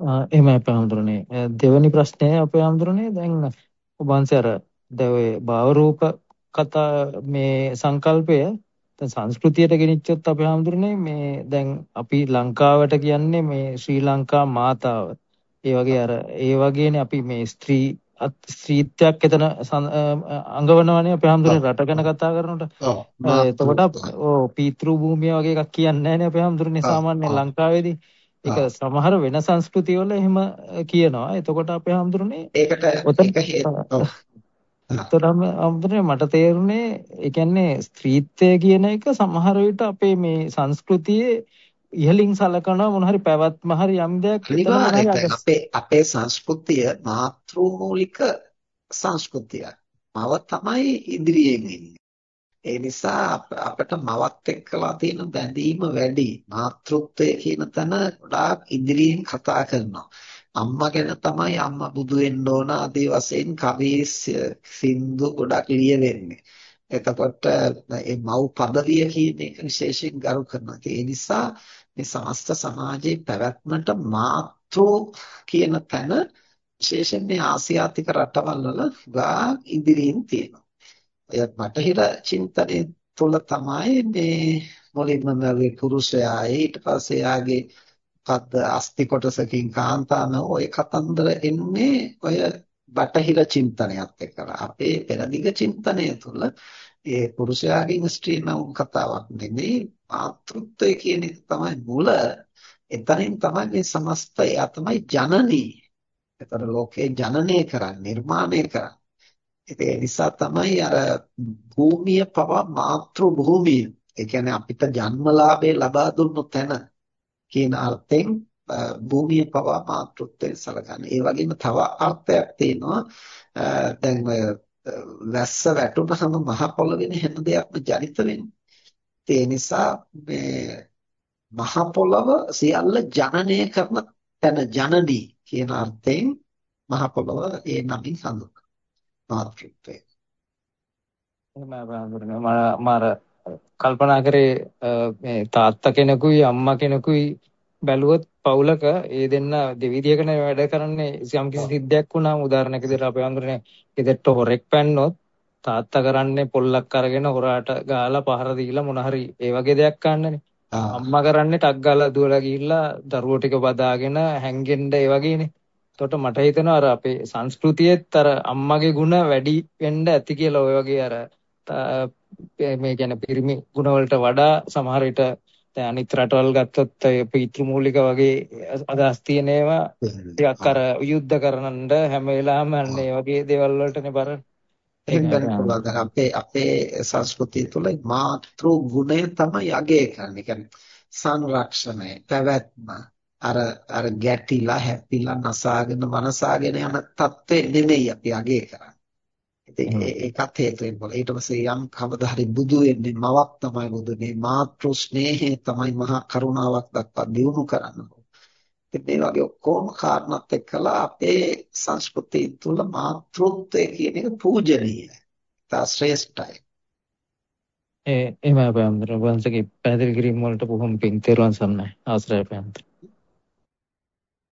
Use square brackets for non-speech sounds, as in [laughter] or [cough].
එහෙමයි අපේ හඳුරන්නේ. දෙවැනි ප්‍රශ්නය අපේ හඳුරන්නේ දැන් ඔබ වහන්සේ අර දැන් ඔය භාව රූප කතා මේ සංකල්පය දැන් සංස්කෘතියට ගෙනිච්චොත් අපේ හඳුරන්නේ මේ දැන් අපි ලංකාවට කියන්නේ මේ ශ්‍රී ලංකා මාතාව. ඒ වගේ අර ඒ වගේනේ අපි මේ ස්ත්‍රී ස්ත්‍රීත්වයක් එතන අඟවනවනේ අපේ හඳුරන්නේ රට ගැන කතා කරනකොට. එතකොට ඔව් පීතෘ භූමිය වගේ එකක් කියන්නේ නැහැනේ අපේ හඳුරන්නේ සාමාන්‍ය ලංකාවේදී. ඒක සමහර වෙන සංස්කෘතිවල එහෙම කියනවා. එතකොට අපේ හැඳුරුනේ ඒකට ඒක හේතුව. [laughs] එතරම් අම්බුනේ මට තේරුනේ ඒ කියන්නේ ස්ත්‍රීත්වය කියන එක සමහර විට අපේ මේ සංස්කෘතියේ ඉහලින් සලකන මොන හරි පැවැත්ම හරි යම් දෙයක් අපේ අපේ සංස්කෘතිය මාතෘමූලික සංස්කෘතිය. මව තමයි ඉදිරියෙන් ඉන්නේ. ඒ නිසා අපිට මවත් එක්කලා තියෙන බැඳීම වැඩි. මාතෘත්වය කියන තැන ගොඩාක් ඉදිරියෙන් කතා කරනවා. අම්මා ගැන තමයි අම්මා බුදු වෙන්න ඕන ආදී වශයෙන් කවි සින්දු ගොඩක් ලියවෙන්නේ. එතකොට මේ මව් පදවිය කියන එක විශේෂයෙන් ගරු කරනවා. ඒ නිසා මේ සමස්ත සමාජයේ පැවැත්මට මාතෘ කියන තැන විශේෂයෙන් මේ ආසියාතික රටවල් වල ගා ඉදිරියෙන් තියෙනවා. එය බටහිර චින්තනයේ තුල තමයි මේ මුලින්ම මේ පුරුෂයා ඊට පස්සේ යාගේ මොකද්ද අස්ති කොටසකින් කාන්තාන ඔය කතන්දර එන්නේ ඔය බටහිර චින්තනයත් එක්කලා. අපේ පෙරදිග චින්තනය තුළ ඒ පුරුෂයාගෙන් ස්ත්‍රී නම් කතාවක් නෙමෙයි මාතෘත්වය කියන එක තමයි මුල. එතනින් තමයි මේ සමස්තය. තමයි ජනනී. ඒතර ලෝකේ ජනනය කරන්නේ නිර්මාණය කරන්නේ. ඒ නිසා තමයි අර භූමිය පවා මාතෘ භූමිය. ඒ කියන්නේ අපිට ජන්මලාභය ලබා දුන්නු තැන කියන අර්ථයෙන් භූමිය පවා මාතෘත්වයෙන් සැලකන්නේ. ඒ වගේම තව අර්ථයක් තියෙනවා. දැන් ඔය වැස්ස වැටුනහම මහ පොළොවේ හැම දෙයක්ම ජනිත වෙන්නේ. ඒ නිසා මේ මහ පොළොව සියල්ල ජනනය කරන තැන ජනනී කියන අර්ථයෙන් මහ පොළොව ඒ නමින් හඳුන්වනවා. මාතෘත්වය. මම අර කල්පනා කරේ මේ තාත්තා කෙනෙකුයි අම්මා කෙනෙකුයි බැලුවොත් පවුලක ඒ දෙන්න දෙවිදියකනේ වැඩ කරන්නේ. යම් කිසි සිද්ධියක් වුණාම උදාහරණයක් විදිහට අපේ අඳුරනේ ගෙදරට හොරෙක් පැන්නොත් තාත්තා කරන්නේ පොල්ලක් අරගෙන හොරාට ගාලා පහර දීලා මොන හරි ඒ වගේ දෙයක් ගන්නනේ. අම්මා කරන්නේ ටක් ගාලා දුවලා ගිහිල්ලා දරුවෝ ටික බදාගෙන හැංගෙන්න ඒ වගේනේ එතකොට මට හිතෙනවා අර අපේ සංස්කෘතියෙත් අර අම්මගේ ಗುಣ වැඩි වෙන්න ඇති කියලා ඔය වගේ අර මේ කියන්නේ පිරිමි ಗುಣ වලට වඩා සමහර විට දැන් අනිත් රටවල් ගත්තොත් ඒ පීතෘ මූලික වගේ අදහස් තියෙන ඒවා ටිකක් අර යුද්ධ කරනඳ හැම වෙලාවෙම අන්නේ වගේ දේවල් වලටනේ බර අපේ අපේ සංස්කෘතිය තුළ මාතෘ ගුණය තමයි අගය කරන්නේ. කියන්නේ සංරක්ෂණය, පැවැත්ම, අර අර ගැටිලා හැපිලා නසාගෙන වනසාගෙන යන தත්ත්වෙ නෙමෙයි අපි අගේ කරන්නේ. ඉතින් ඒකත් හේතුවෙන් බල. ඊට පස්සේ යම් කවදා හරි බුදු වෙන්නේ මවක් තමයි බුදුනේ මාතෘ ස්නේහය තමයි මහා කරුණාවක් දක්වා දියුණු කරන්න. ඉතින් මේ වගේ ඔක්කොම කාරණාත් එක්කලා අපේ සංස්කෘතිය තුළ මාතෘත්වය කියන එක පූජනීයයි. තා ශ්‍රේෂ්ඨයි. ඒ එහෙමයි අපේ අම්මර වංශකේ පැහැදිලි කිරීම වලට බොහොම පිං තෙරුවන් සරණයි. ආශ්‍රය අම්මර.